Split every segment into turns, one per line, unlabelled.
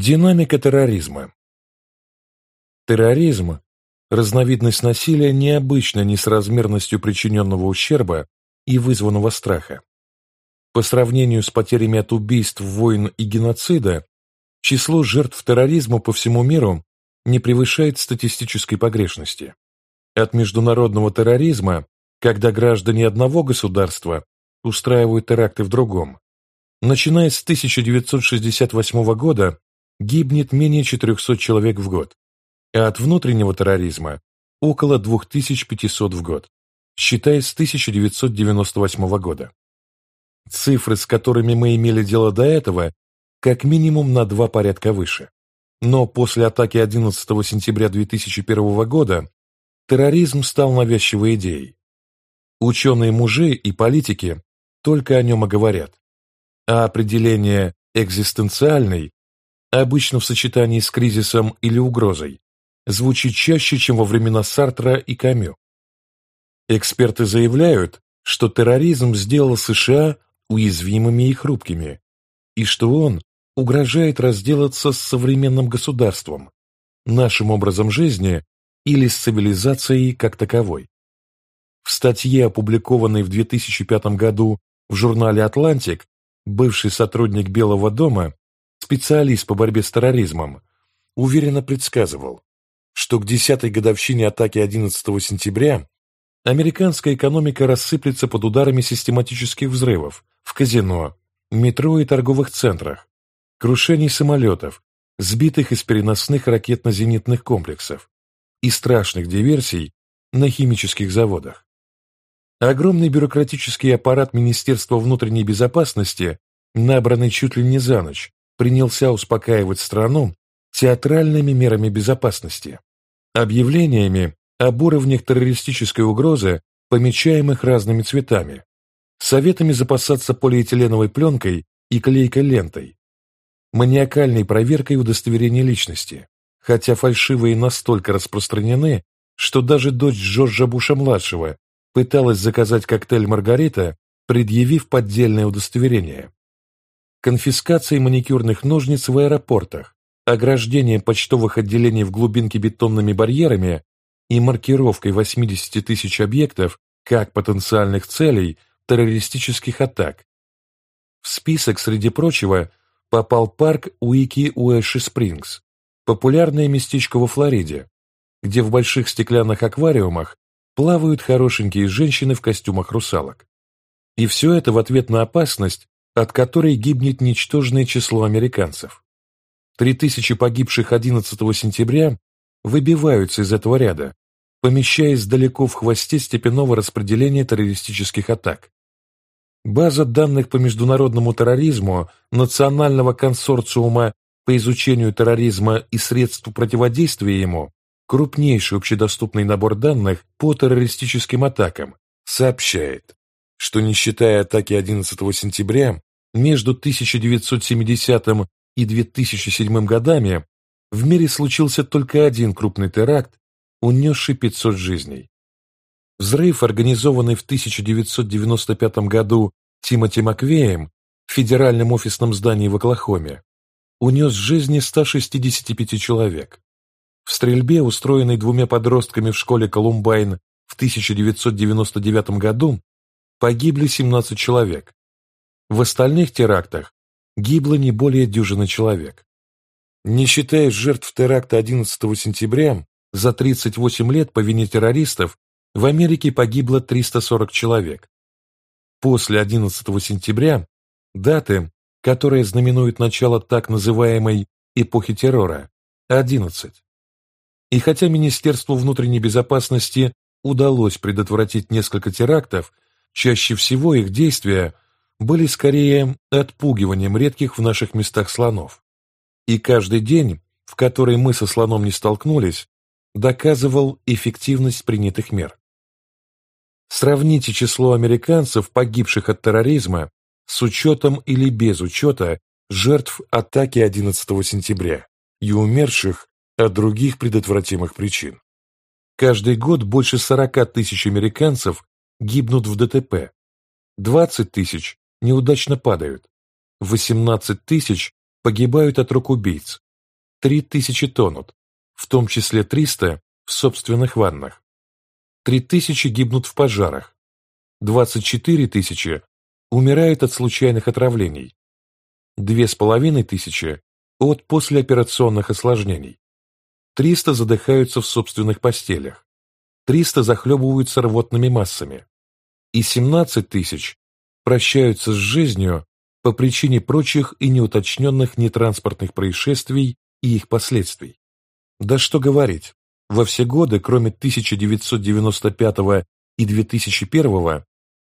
Динамика терроризма Терроризм – разновидность насилия необычной несоразмерностью причиненного ущерба и вызванного страха. По сравнению с потерями от убийств, войн и геноцида, число жертв терроризма по всему миру не превышает статистической погрешности. От международного терроризма, когда граждане одного государства устраивают теракты в другом, начиная с 1968 года гибнет менее 400 человек в год, а от внутреннего терроризма около 2500 в год, считая с 1998 года. Цифры, с которыми мы имели дело до этого, как минимум на два порядка выше. Но после атаки 11 сентября 2001 года терроризм стал навязчивой идеей. Ученые-мужи и политики только о нем и говорят. А определение «экзистенциальный» обычно в сочетании с кризисом или угрозой, звучит чаще, чем во времена Сартра и Камю. Эксперты заявляют, что терроризм сделал США уязвимыми и хрупкими, и что он угрожает разделаться с современным государством, нашим образом жизни или с цивилизацией как таковой. В статье, опубликованной в 2005 году в журнале «Атлантик», бывший сотрудник Белого дома, специалист по борьбе с терроризмом, уверенно предсказывал, что к десятой годовщине атаки 11 сентября американская экономика рассыплется под ударами систематических взрывов в казино, метро и торговых центрах, крушений самолетов, сбитых из переносных ракетно-зенитных комплексов и страшных диверсий на химических заводах. Огромный бюрократический аппарат Министерства внутренней безопасности, набранный чуть ли не за ночь, принялся успокаивать страну театральными мерами безопасности объявлениями об уровнях террористической угрозы, помечаемых разными цветами, советами запасаться полиэтиленовой пленкой и клейкой лентой, маниакальной проверкой удостоверения личности, хотя фальшивые настолько распространены, что даже дочь Джорджа Буша-младшего пыталась заказать коктейль «Маргарита», предъявив поддельное удостоверение. Конфискация маникюрных ножниц в аэропортах, ограждение почтовых отделений в глубинке бетонными барьерами и маркировкой 80 тысяч объектов как потенциальных целей террористических атак. В список, среди прочего, попал парк Уики Уэши Спрингс, популярное местечко во Флориде, где в больших стеклянных аквариумах плавают хорошенькие женщины в костюмах русалок. И все это в ответ на опасность, от которой гибнет ничтожное число американцев. Три тысячи погибших 11 сентября выбиваются из этого ряда, помещаясь далеко в хвосте степенного распределения террористических атак. База данных по международному терроризму Национального консорциума по изучению терроризма и средств противодействия ему, крупнейший общедоступный набор данных по террористическим атакам, сообщает, что не считая атаки 11 сентября, между 1970 и 2007 годами в мире случился только один крупный теракт, унесший 500 жизней. Взрыв, организованный в 1995 году Тимоти Маквеем в федеральном офисном здании в Оклахоме, унес жизни 165 человек. В стрельбе, устроенной двумя подростками в школе Колумбайн в 1999 году, погибли 17 человек. В остальных терактах гибло не более дюжины человек. Не считая жертв теракта 11 сентября, за 38 лет по вине террористов в Америке погибло 340 человек. После 11 сентября, даты, которая знаменует начало так называемой эпохи террора, 11. И хотя Министерству внутренней безопасности удалось предотвратить несколько терактов, чаще всего их действия – были скорее отпугиванием редких в наших местах слонов. И каждый день, в который мы со слоном не столкнулись, доказывал эффективность принятых мер. Сравните число американцев, погибших от терроризма, с учетом или без учета жертв атаки 11 сентября и умерших от других предотвратимых причин. Каждый год больше 40 тысяч американцев гибнут в ДТП, 20 тысяч неудачно падают. 18 тысяч погибают от рук убийц, 3000 тонут, в том числе 300 в собственных ваннах. 3000 гибнут в пожарах. 24 тысячи умирают от случайных отравлений. 2500 от послеоперационных осложнений. 300 задыхаются в собственных постелях. 300 захлебываются рвотными массами. И 17 тысяч прощаются с жизнью по причине прочих и неуточненных нетранспортных происшествий и их последствий. Да что говорить, во все годы, кроме 1995 и 2001,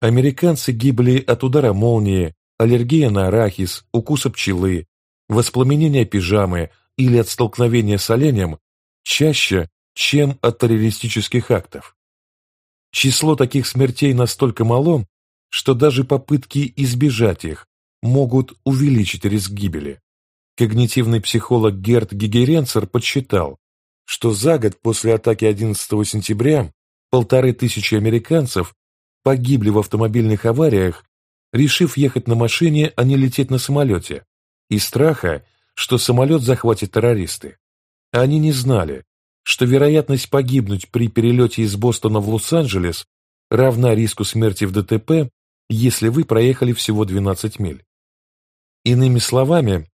американцы гибли от удара молнии, аллергия на арахис, укуса пчелы, воспламенения пижамы или от столкновения с оленем чаще, чем от террористических актов. Число таких смертей настолько мало, что даже попытки избежать их могут увеличить риск гибели. Когнитивный психолог Герт Гигеренцер подсчитал, что за год после атаки 11 сентября полторы тысячи американцев погибли в автомобильных авариях, решив ехать на машине, а не лететь на самолете, из страха, что самолет захватит террористы. Они не знали, что вероятность погибнуть при перелете из Бостона в Лос-Анджелес равна риску смерти в ДТП, если вы проехали всего 12 миль. Иными словами,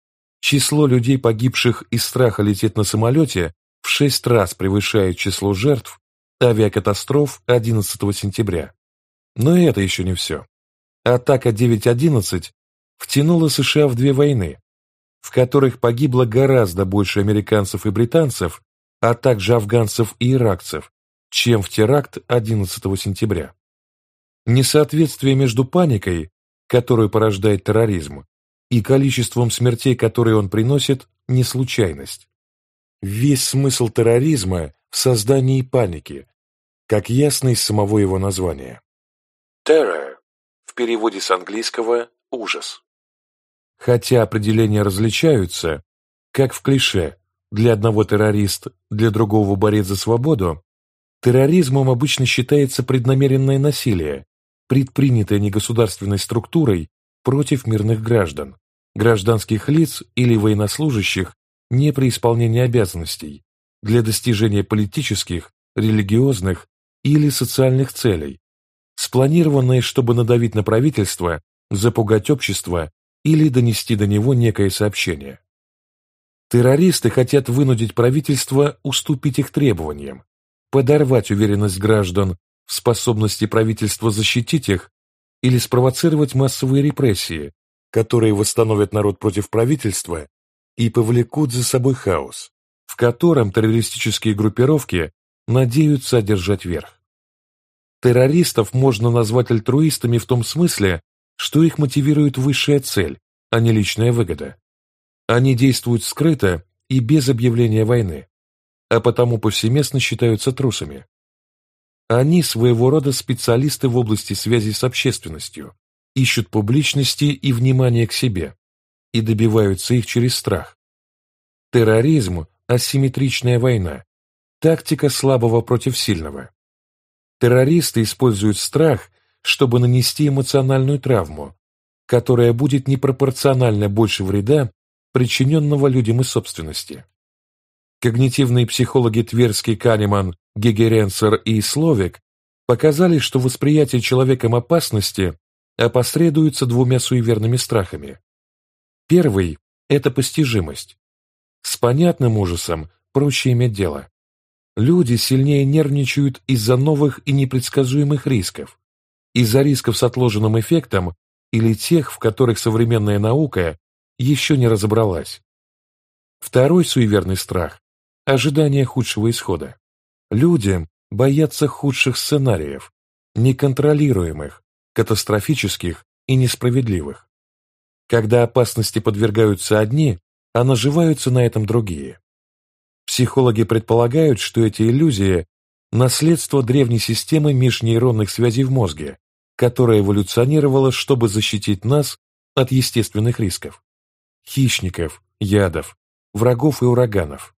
число людей, погибших из страха лететь на самолете, в шесть раз превышает число жертв авиакатастроф 11 сентября. Но это еще не все. Атака 9.11 втянула США в две войны, в которых погибло гораздо больше американцев и британцев, а также афганцев и иракцев, чем в теракт 11 сентября. Несоответствие между паникой, которую порождает терроризм, и количеством смертей, которые он приносит, не случайность. Весь смысл терроризма в создании паники, как ясно из самого его названия. Terror в переводе с английского «ужас». Хотя определения различаются, как в клише «для одного террорист, для другого борец за свободу», терроризмом обычно считается преднамеренное насилие, предпринятое негосударственной структурой против мирных граждан, гражданских лиц или военнослужащих не при исполнении обязанностей для достижения политических, религиозных или социальных целей, спланированные, чтобы надавить на правительство, запугать общество или донести до него некое сообщение. Террористы хотят вынудить правительство уступить их требованиям, подорвать уверенность граждан в способности правительства защитить их или спровоцировать массовые репрессии, которые восстановят народ против правительства и повлекут за собой хаос, в котором террористические группировки надеются одержать верх. Террористов можно назвать альтруистами в том смысле, что их мотивирует высшая цель, а не личная выгода. Они действуют скрыто и без объявления войны, а потому повсеместно считаются трусами. Они своего рода специалисты в области связи с общественностью, ищут публичности и внимания к себе и добиваются их через страх. Терроризм – асимметричная война, тактика слабого против сильного. Террористы используют страх, чтобы нанести эмоциональную травму, которая будет непропорционально больше вреда, причиненного людям и собственности. Когнитивные психологи Тверский Канеман Гегеренцер и Словик показали, что восприятие человеком опасности опосредуется двумя суеверными страхами. Первый – это постижимость. С понятным ужасом проще иметь дело. Люди сильнее нервничают из-за новых и непредсказуемых рисков, из-за рисков с отложенным эффектом или тех, в которых современная наука еще не разобралась. Второй суеверный страх – ожидание худшего исхода. Люди боятся худших сценариев, неконтролируемых, катастрофических и несправедливых. Когда опасности подвергаются одни, а наживаются на этом другие. Психологи предполагают, что эти иллюзии – наследство древней системы межнейронных связей в мозге, которая эволюционировала, чтобы защитить нас от естественных рисков – хищников, ядов, врагов и ураганов.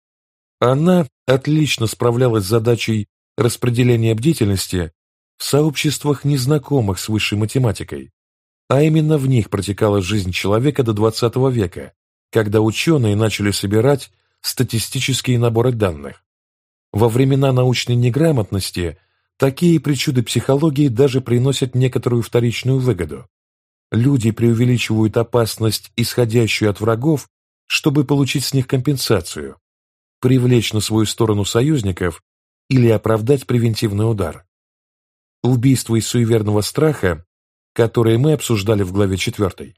Она отлично справлялась с задачей распределения бдительности в сообществах, незнакомых с высшей математикой, а именно в них протекала жизнь человека до XX века, когда ученые начали собирать статистические наборы данных. Во времена научной неграмотности такие причуды психологии даже приносят некоторую вторичную выгоду. Люди преувеличивают опасность, исходящую от врагов, чтобы получить с них компенсацию, привлечь на свою сторону союзников или оправдать превентивный удар. Убийство из суеверного страха, которое мы обсуждали в главе 4.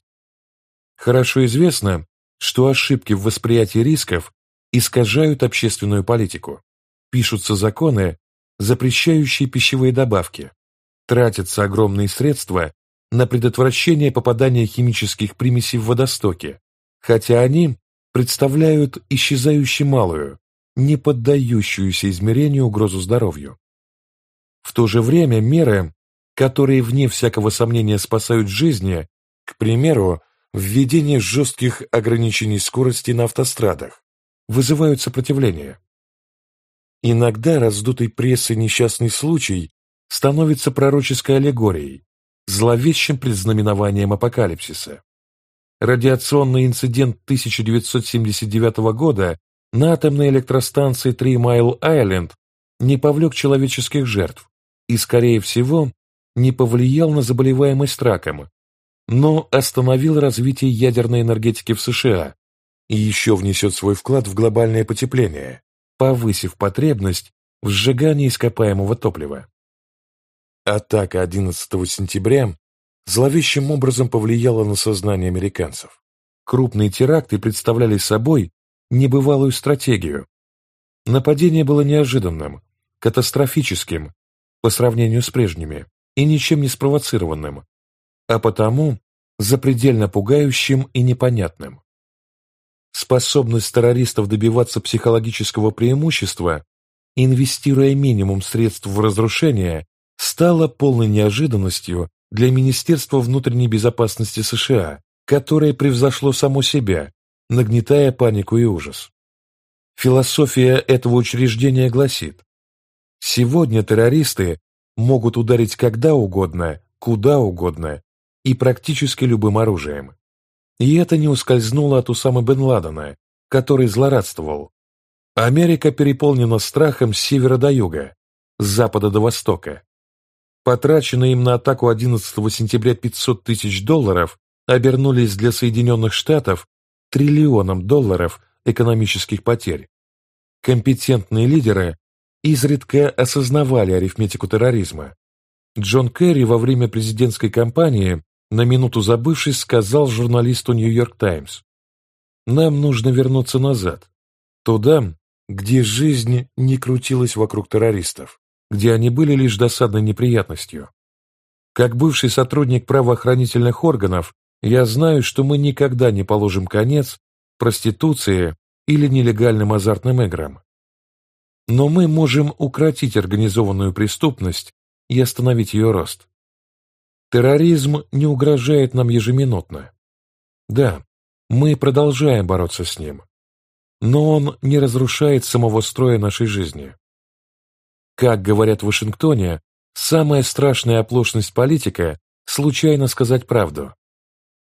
Хорошо известно, что ошибки в восприятии рисков искажают общественную политику. Пишутся законы, запрещающие пищевые добавки. Тратятся огромные средства на предотвращение попадания химических примесей в водостоки, хотя они представляют исчезающе малую, не поддающуюся измерению угрозу здоровью. В то же время меры, которые вне всякого сомнения спасают жизни, к примеру, введение жестких ограничений скорости на автострадах, вызывают сопротивление. Иногда раздутый прессой несчастный случай становится пророческой аллегорией, зловещим предзнаменованием апокалипсиса. Радиационный инцидент 1979 года на атомной электростанции Три Майл Айленд не повлек человеческих жертв и, скорее всего, не повлиял на заболеваемость раком, но остановил развитие ядерной энергетики в США и еще внесет свой вклад в глобальное потепление, повысив потребность в сжигании ископаемого топлива. Атака 11 сентября зловещим образом повлияла на сознание американцев. Крупные теракты представляли собой небывалую стратегию. Нападение было неожиданным, катастрофическим по сравнению с прежними и ничем не спровоцированным, а потому запредельно пугающим и непонятным. Способность террористов добиваться психологического преимущества, инвестируя минимум средств в разрушение, стала полной неожиданностью для Министерства внутренней безопасности США, которое превзошло само себя, нагнетая панику и ужас. Философия этого учреждения гласит, сегодня террористы могут ударить когда угодно, куда угодно и практически любым оружием. И это не ускользнуло от Усамы бен Ладена, который злорадствовал. Америка переполнена страхом с севера до юга, с запада до востока. Потраченные им на атаку 11 сентября 500 тысяч долларов обернулись для Соединенных Штатов триллионом долларов экономических потерь. Компетентные лидеры изредка осознавали арифметику терроризма. Джон Керри во время президентской кампании, на минуту забывшись, сказал журналисту «Нью-Йорк Таймс», «Нам нужно вернуться назад, туда, где жизнь не крутилась вокруг террористов, где они были лишь досадной неприятностью. Как бывший сотрудник правоохранительных органов, я знаю, что мы никогда не положим конец проституции или нелегальным азартным играм. Но мы можем укротить организованную преступность и остановить ее рост. Терроризм не угрожает нам ежеминутно. Да, мы продолжаем бороться с ним, но он не разрушает самого строя нашей жизни. Как говорят в Вашингтоне, самая страшная оплошность политика – случайно сказать правду.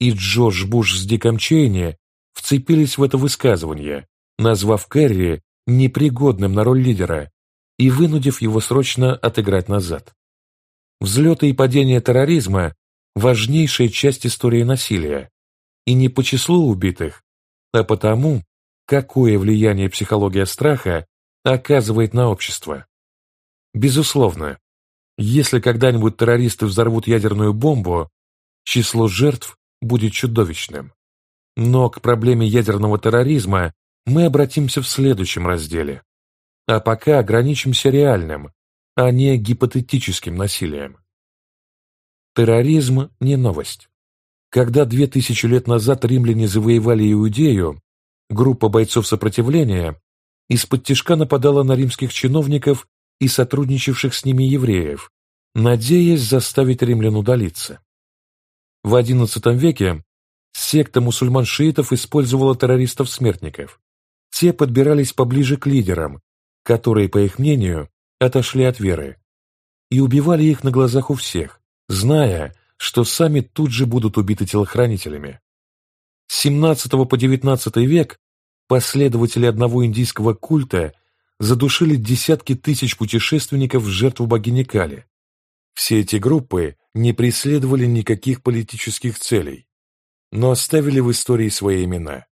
И Джордж Буш с Диком Чейни вцепились в это высказывание, назвав Керри непригодным на роль лидера и вынудив его срочно отыграть назад. Взлеты и падения терроризма – важнейшая часть истории насилия, и не по числу убитых, а потому, какое влияние психология страха оказывает на общество. Безусловно, если когда-нибудь террористы взорвут ядерную бомбу, число жертв будет чудовищным. Но к проблеме ядерного терроризма мы обратимся в следующем разделе. А пока ограничимся реальным, а не гипотетическим насилием. Терроризм не новость. Когда две тысячи лет назад римляне завоевали Иудею, группа бойцов сопротивления из-под тишка нападала на римских чиновников и сотрудничавших с ними евреев, надеясь заставить римлян удалиться. В XI веке секта мусульман-шиитов использовала террористов-смертников. Те подбирались поближе к лидерам, которые, по их мнению, отошли от веры, и убивали их на глазах у всех, зная, что сами тут же будут убиты телохранителями. С 17 по XIX век последователи одного индийского культа задушили десятки тысяч путешественников в жертву богини Кали. Все эти группы не преследовали никаких политических целей, но оставили в истории свои имена.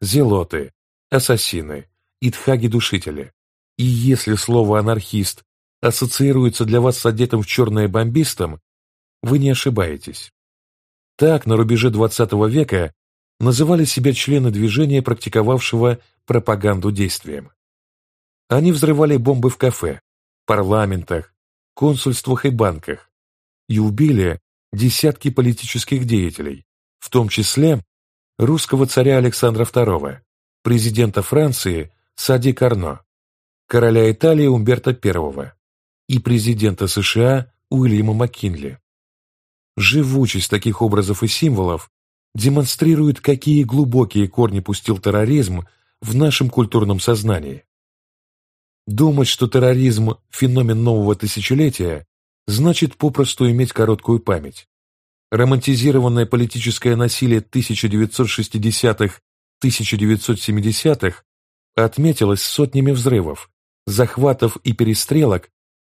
Зелоты, ассасины, итхаги-душители. И если слово «анархист» ассоциируется для вас с одетым в черное бомбистом, вы не ошибаетесь. Так, на рубеже XX века называли себя члены движения, практиковавшего пропаганду действием. Они взрывали бомбы в кафе, парламентах, консульствах и банках и убили десятки политических деятелей, в том числе русского царя Александра II, президента Франции Сади Карно, короля Италии Умберто I и президента США Уильяма Маккинли. Живучесть таких образов и символов демонстрирует, какие глубокие корни пустил терроризм в нашем культурном сознании. Думать, что терроризм – феномен нового тысячелетия, значит попросту иметь короткую память. Романтизированное политическое насилие 1960-1970-х отметилось сотнями взрывов, захватов и перестрелок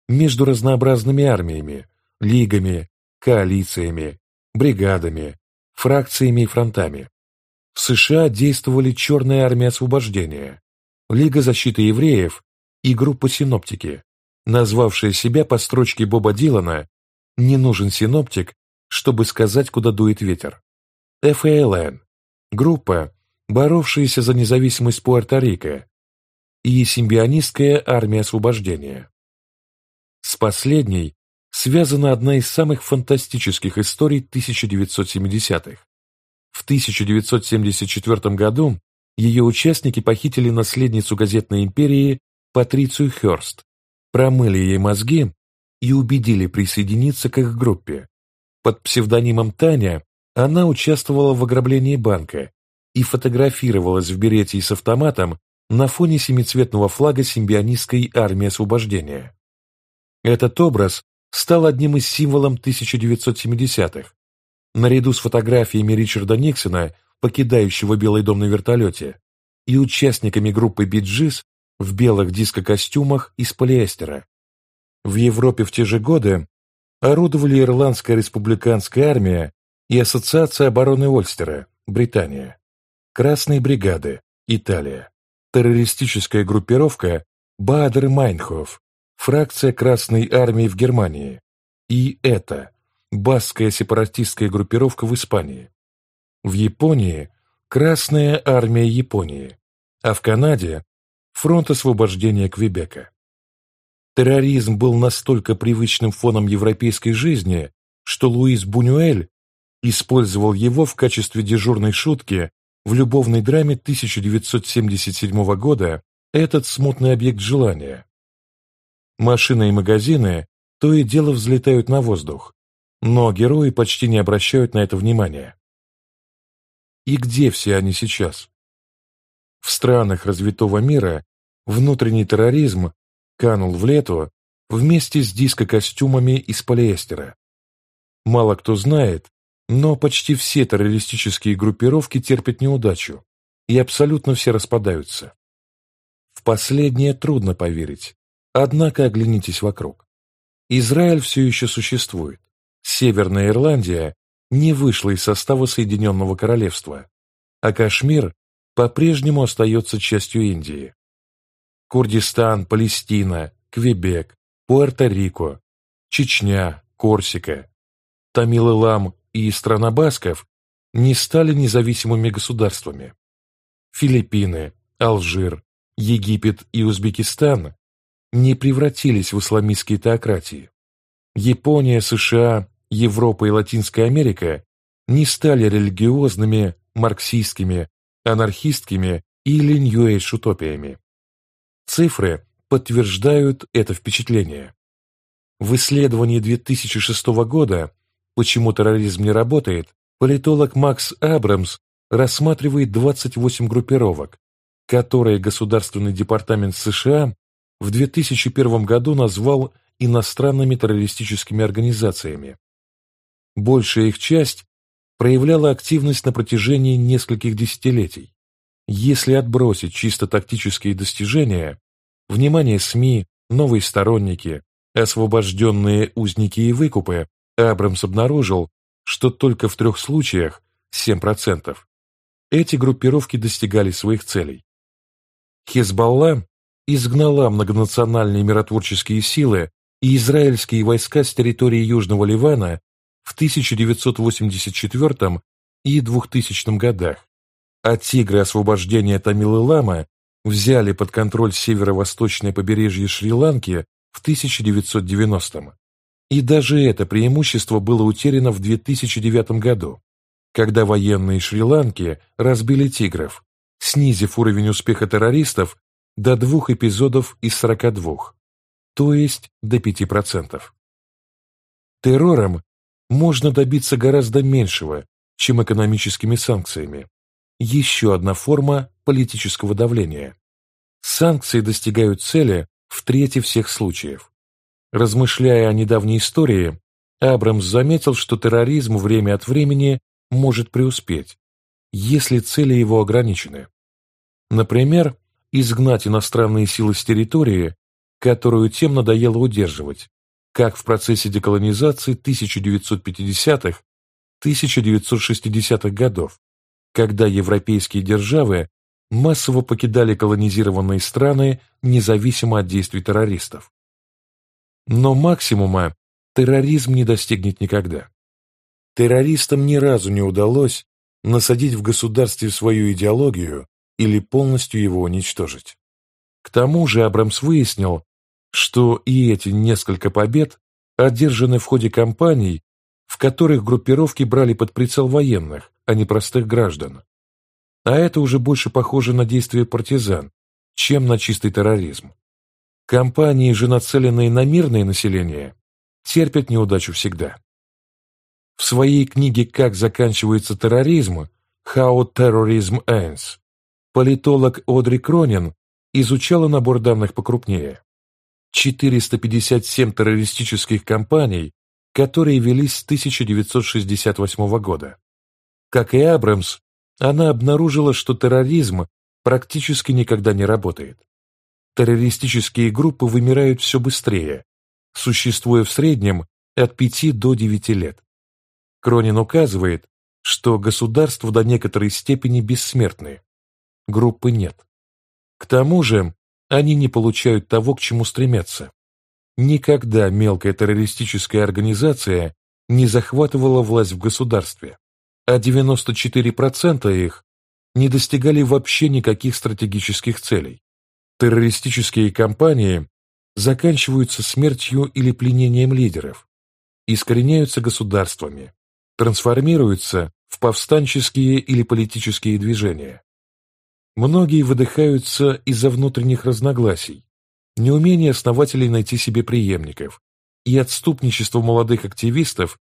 между разнообразными армиями, лигами, коалициями, бригадами, фракциями и фронтами. В США действовали Черная армия освобождения, Лига защиты евреев и группа синоптики, назвавшая себя по строчке Боба Дилана «Не нужен синоптик, чтобы сказать, куда дует ветер». ФАЛН – группа, боровшаяся за независимость Пуэрто-Рико, и симбионистская армия освобождения. С последней связана одна из самых фантастических историй 1970-х. В 1974 году ее участники похитили наследницу газетной империи Патрицию Хёрст, промыли ей мозги и убедили присоединиться к их группе. Под псевдонимом Таня она участвовала в ограблении банка и фотографировалась в берете с автоматом на фоне семицветного флага симбионистской армии освобождения. Этот образ стал одним из символов 1970-х. Наряду с фотографиями Ричарда Никсона, покидающего Белый дом на вертолете, и участниками группы Биджис в белых дискокостюмах из полиэстера. В Европе в те же годы орудовали Ирландская республиканская армия и Ассоциация обороны Ольстера, Британия, Красные бригады, Италия, террористическая группировка Баадер Майнхоф, фракция Красной Армии в Германии, и это баская сепаратистская группировка в Испании. В Японии – Красная Армия Японии, а в Канаде – Фронт освобождения Квебека. Терроризм был настолько привычным фоном европейской жизни, что Луис Бунюэль использовал его в качестве дежурной шутки в любовной драме 1977 года «Этот смутный объект желания», Машины и магазины то и дело взлетают на воздух, но герои почти не обращают на это внимания. И где все они сейчас? В странах развитого мира внутренний терроризм канул в лету вместе с диско-костюмами из полиэстера. Мало кто знает, но почти все террористические группировки терпят неудачу, и абсолютно все распадаются. В последнее трудно поверить, Однако оглянитесь вокруг. Израиль все еще существует. Северная Ирландия не вышла из состава Соединенного Королевства, а Кашмир по-прежнему остается частью Индии. Курдистан, Палестина, Квебек, Пуэрто-Рико, Чечня, Корсика, Тамил-Илам и страна Басков не стали независимыми государствами. Филиппины, Алжир, Египет и Узбекистан не превратились в исламистские теократии. Япония, США, Европа и Латинская Америка не стали религиозными, марксистскими, анархистскими или нью-эйдж-утопиями. Цифры подтверждают это впечатление. В исследовании 2006 года «Почему терроризм не работает» политолог Макс Абрамс рассматривает 28 группировок, которые Государственный департамент США в 2001 году назвал иностранными террористическими организациями. Большая их часть проявляла активность на протяжении нескольких десятилетий. Если отбросить чисто тактические достижения, внимание СМИ, новые сторонники, освобожденные узники и выкупы, Абрамс обнаружил, что только в трех случаях, 7%, эти группировки достигали своих целей. Хезбалла изгнала многонациональные миротворческие силы и израильские войска с территории Южного Ливана в 1984 и 2000 годах, а тигры освобождения Тамилы-Лама взяли под контроль северо-восточное побережье Шри-Ланки в 1990-м. И даже это преимущество было утеряно в 2009 году, когда военные Шри-Ланки разбили тигров, снизив уровень успеха террористов до двух эпизодов из 42, то есть до 5%. Террором можно добиться гораздо меньшего, чем экономическими санкциями. Еще одна форма политического давления. Санкции достигают цели в трети всех случаев. Размышляя о недавней истории, Абрамс заметил, что терроризм время от времени может преуспеть, если цели его ограничены. Например, изгнать иностранные силы с территории, которую тем надоело удерживать, как в процессе деколонизации 1950-1960-х годов, когда европейские державы массово покидали колонизированные страны независимо от действий террористов. Но максимума терроризм не достигнет никогда. Террористам ни разу не удалось насадить в государстве свою идеологию или полностью его уничтожить. К тому же Абрамс выяснил, что и эти несколько побед одержаны в ходе кампаний, в которых группировки брали под прицел военных, а не простых граждан. А это уже больше похоже на действия партизан, чем на чистый терроризм. Кампании же, нацеленные на мирное население, терпят неудачу всегда. В своей книге «Как заканчивается терроризм» «How Terrorism Ends» политолог Одри Кронин изучала набор данных покрупнее. 457 террористических кампаний, которые велись с 1968 года. Как и Абрамс, она обнаружила, что терроризм практически никогда не работает. Террористические группы вымирают все быстрее, существуя в среднем от 5 до 9 лет. Кронин указывает, что государства до некоторой степени бессмертны, группы нет. К тому же они не получают того, к чему стремятся. Никогда мелкая террористическая организация не захватывала власть в государстве, а 94% их не достигали вообще никаких стратегических целей. Террористические кампании заканчиваются смертью или пленением лидеров, искореняются государствами, трансформируются в повстанческие или политические движения. Многие выдыхаются из-за внутренних разногласий, неумения основателей найти себе преемников и отступничества молодых активистов,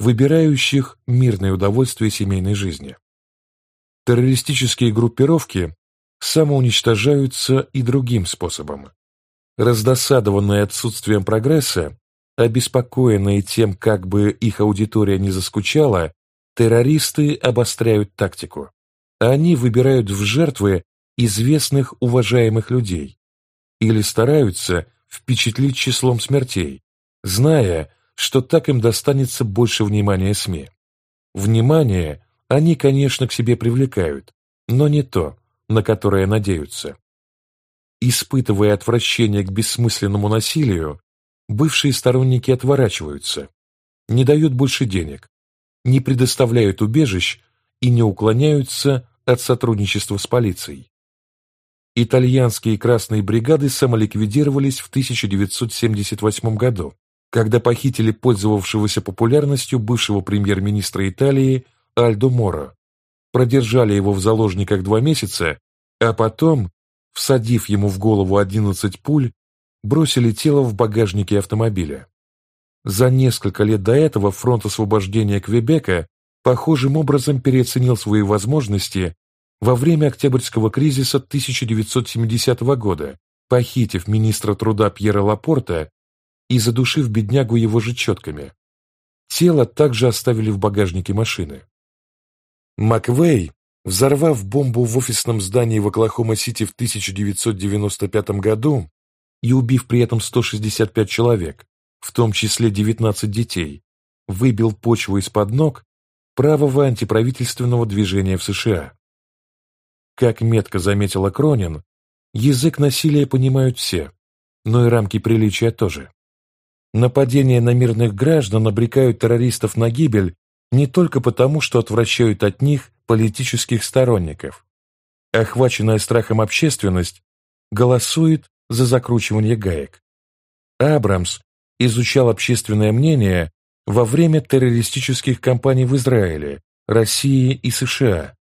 выбирающих мирное удовольствие семейной жизни. Террористические группировки самоуничтожаются и другим способом. Раздосадованные отсутствием прогресса, обеспокоенные тем, как бы их аудитория не заскучала, террористы обостряют тактику они выбирают в жертвы известных уважаемых людей или стараются впечатлить числом смертей, зная, что так им достанется больше внимания СМИ. Внимание они, конечно, к себе привлекают, но не то, на которое надеются. Испытывая отвращение к бессмысленному насилию, бывшие сторонники отворачиваются, не дают больше денег, не предоставляют убежищ и не уклоняются от сотрудничества с полицией. Итальянские красные бригады самоликвидировались в 1978 году, когда похитили пользовавшегося популярностью бывшего премьер-министра Италии Альдо Моро, продержали его в заложниках два месяца, а потом, всадив ему в голову 11 пуль, бросили тело в багажнике автомобиля. За несколько лет до этого фронт освобождения Квебека похожим образом переоценил свои возможности во время Октябрьского кризиса 1970 года, похитив министра труда Пьера Лапорта и задушив беднягу его же четками. Тело также оставили в багажнике машины. Маквей взорвав бомбу в офисном здании в Оклахома-Сити в 1995 году и убив при этом 165 человек, в том числе 19 детей, выбил почву из-под ног правого антиправительственного движения в США. Как метко заметила Кронин, язык насилия понимают все, но и рамки приличия тоже. Нападения на мирных граждан обрекают террористов на гибель не только потому, что отвращают от них политических сторонников. Охваченная страхом общественность голосует за закручивание гаек. Абрамс изучал общественное мнение во время террористических кампаний в Израиле, России и США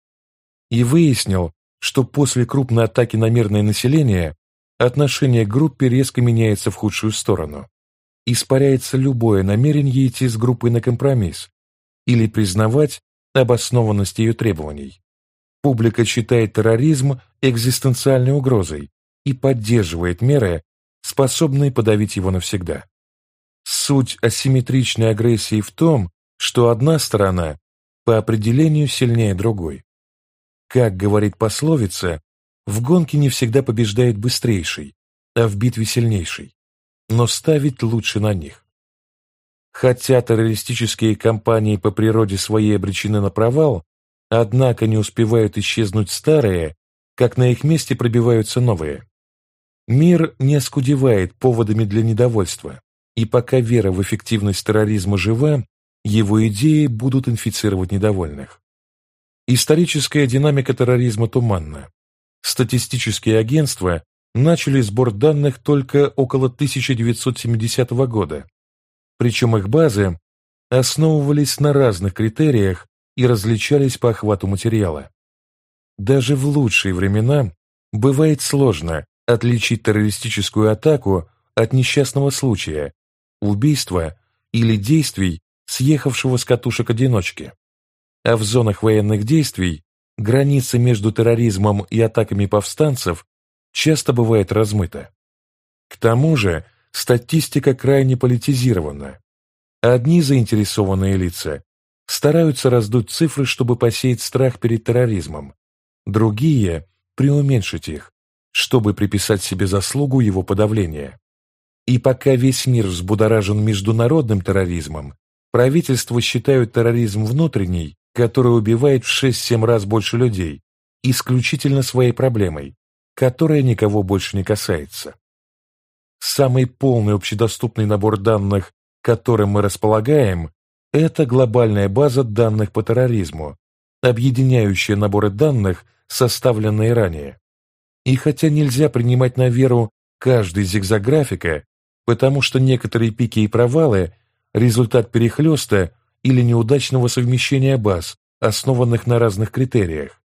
и выяснил, что после крупной атаки на мирное население отношение к группе резко меняется в худшую сторону. Испаряется любое намерение идти с группой на компромисс или признавать обоснованность ее требований. Публика считает терроризм экзистенциальной угрозой и поддерживает меры, способные подавить его навсегда. Суть асимметричной агрессии в том, что одна сторона по определению сильнее другой. Как говорит пословица, в гонке не всегда побеждает быстрейший, а в битве сильнейший, но ставить лучше на них. Хотя террористические кампании по природе своей обречены на провал, однако не успевают исчезнуть старые, как на их месте пробиваются новые. Мир не оскудевает поводами для недовольства, и пока вера в эффективность терроризма жива, его идеи будут инфицировать недовольных. Историческая динамика терроризма туманна. Статистические агентства начали сбор данных только около 1970 года, причем их базы основывались на разных критериях и различались по охвату материала. Даже в лучшие времена бывает сложно отличить террористическую атаку от несчастного случая, убийства или действий съехавшего с катушек одиночки. А в зонах военных действий граница между терроризмом и атаками повстанцев часто бывает размыта. К тому же статистика крайне политизирована. Одни заинтересованные лица стараются раздуть цифры, чтобы посеять страх перед терроризмом, другие – преуменьшить их, чтобы приписать себе заслугу его подавления. И пока весь мир взбудоражен международным терроризмом, правительства считают терроризм внутренний, который убивает в 6-7 раз больше людей, исключительно своей проблемой, которая никого больше не касается. Самый полный общедоступный набор данных, которым мы располагаем, это глобальная база данных по терроризму, объединяющая наборы данных, составленные ранее. И хотя нельзя принимать на веру каждый зигзаг графика, потому что некоторые пики и провалы – результат перехлеста или неудачного совмещения баз, основанных на разных критериях.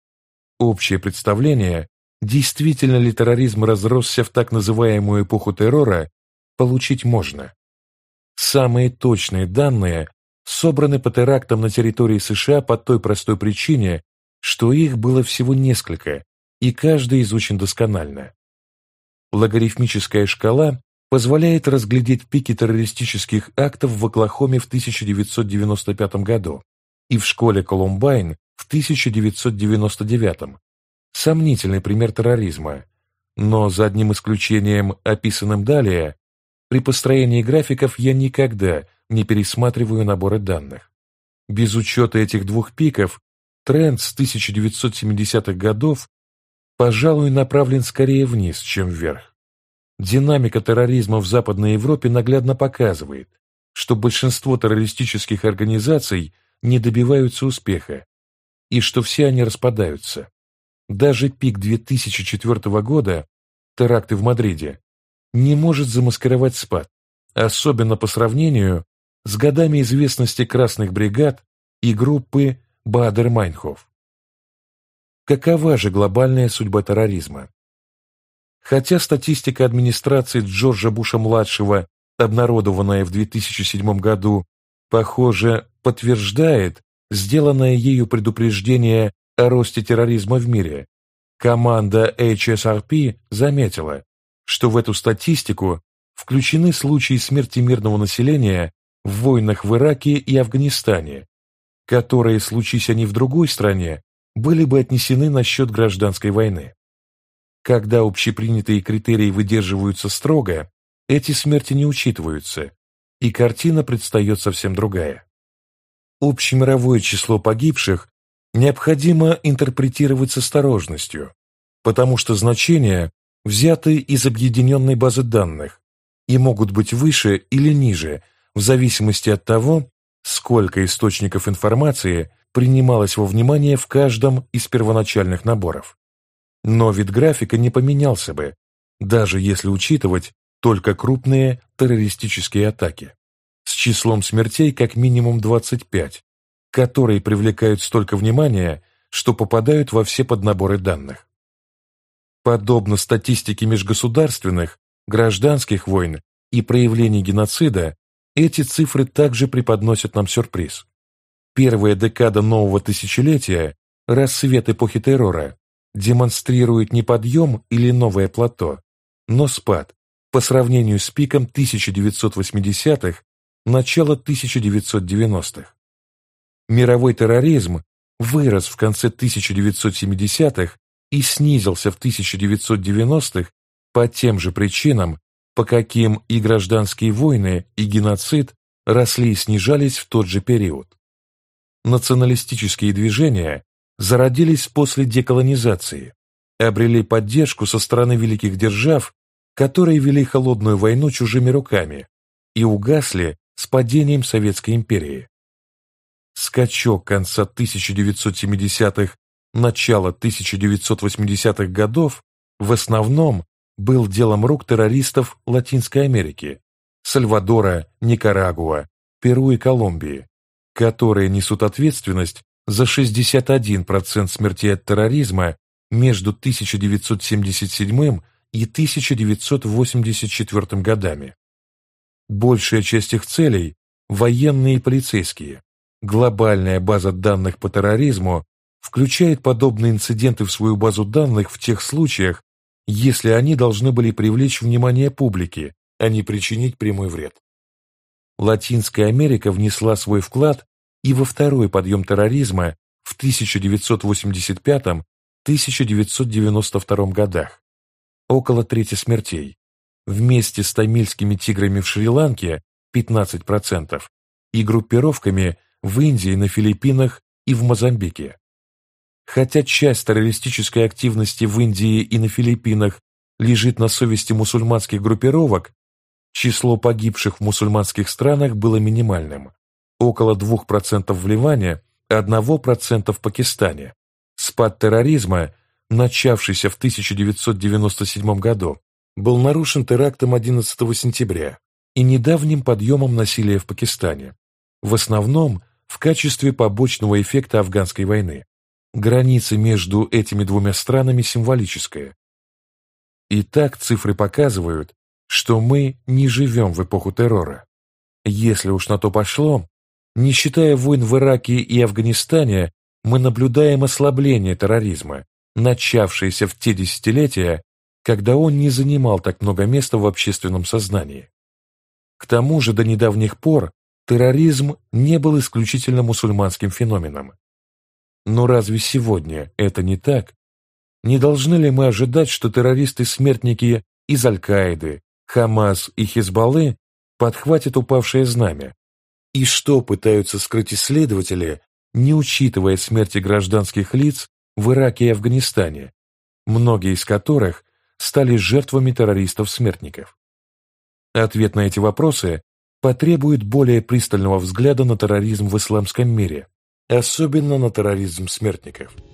Общее представление, действительно ли терроризм разросся в так называемую эпоху террора, получить можно. Самые точные данные собраны по терактам на территории США по той простой причине, что их было всего несколько, и каждый изучен досконально. Логарифмическая шкала позволяет разглядеть пики террористических актов в Оклахоме в 1995 году и в школе Колумбайн в 1999. Сомнительный пример терроризма, но за одним исключением, описанным далее, при построении графиков я никогда не пересматриваю наборы данных. Без учета этих двух пиков, тренд с 1970-х годов, пожалуй, направлен скорее вниз, чем вверх. Динамика терроризма в Западной Европе наглядно показывает, что большинство террористических организаций не добиваются успеха, и что все они распадаются. Даже пик 2004 года, теракты в Мадриде, не может замаскировать спад, особенно по сравнению с годами известности красных бригад и группы Баадер-Майнхоф. Какова же глобальная судьба терроризма? Хотя статистика администрации Джорджа Буша-младшего, обнародованная в 2007 году, похоже, подтверждает сделанное ею предупреждение о росте терроризма в мире, команда HSRP заметила, что в эту статистику включены случаи смерти мирного населения в войнах в Ираке и Афганистане, которые, случись они в другой стране, были бы отнесены на счет гражданской войны. Когда общепринятые критерии выдерживаются строго, эти смерти не учитываются, и картина предстает совсем другая. Общемировое число погибших необходимо интерпретировать с осторожностью, потому что значения взяты из объединенной базы данных и могут быть выше или ниже в зависимости от того, сколько источников информации принималось во внимание в каждом из первоначальных наборов. Но вид графика не поменялся бы, даже если учитывать только крупные террористические атаки, с числом смертей как минимум 25, которые привлекают столько внимания, что попадают во все поднаборы данных. Подобно статистике межгосударственных, гражданских войн и проявлений геноцида, эти цифры также преподносят нам сюрприз. Первая декада нового тысячелетия, рассвет эпохи террора, демонстрирует не подъем или новое плато, но спад по сравнению с пиком 1980-х, начала 1990-х. Мировой терроризм вырос в конце 1970-х и снизился в 1990-х по тем же причинам, по каким и гражданские войны, и геноцид росли и снижались в тот же период. Националистические движения зародились после деколонизации, обрели поддержку со стороны великих держав, которые вели холодную войну чужими руками и угасли с падением Советской империи. Скачок конца 1970-х, начала 1980-х годов в основном был делом рук террористов Латинской Америки, Сальвадора, Никарагуа, Перу и Колумбии, которые несут ответственность за 61% смертей от терроризма между 1977 и 1984 годами. Большая часть их целей – военные и полицейские. Глобальная база данных по терроризму включает подобные инциденты в свою базу данных в тех случаях, если они должны были привлечь внимание публики, а не причинить прямой вред. Латинская Америка внесла свой вклад и во второй подъем терроризма в 1985-1992 годах, около трети смертей, вместе с тамильскими тиграми в Шри-Ланке 15% и группировками в Индии, на Филиппинах и в Мозамбике. Хотя часть террористической активности в Индии и на Филиппинах лежит на совести мусульманских группировок, число погибших в мусульманских странах было минимальным около 2% в Ливане, 1% в Пакистане. Спад терроризма, начавшийся в 1997 году, был нарушен терактом 11 сентября и недавним подъемом насилия в Пакистане, в основном в качестве побочного эффекта афганской войны. Граница между этими двумя странами символическая. Итак, цифры показывают, что мы не живем в эпоху террора. Если уж на то пошло, не считая войн в Ираке и Афганистане, мы наблюдаем ослабление терроризма, начавшееся в те десятилетия, когда он не занимал так много места в общественном сознании. К тому же до недавних пор терроризм не был исключительно мусульманским феноменом. Но разве сегодня это не так? Не должны ли мы ожидать, что террористы-смертники из Аль-Каиды, Хамас и Хизбаллы подхватят упавшее знамя, и что пытаются скрыть исследователи, не учитывая смерти гражданских лиц в Ираке и Афганистане, многие из которых стали жертвами террористов-смертников? Ответ на эти вопросы потребует более пристального взгляда на терроризм в исламском мире, особенно на терроризм смертников –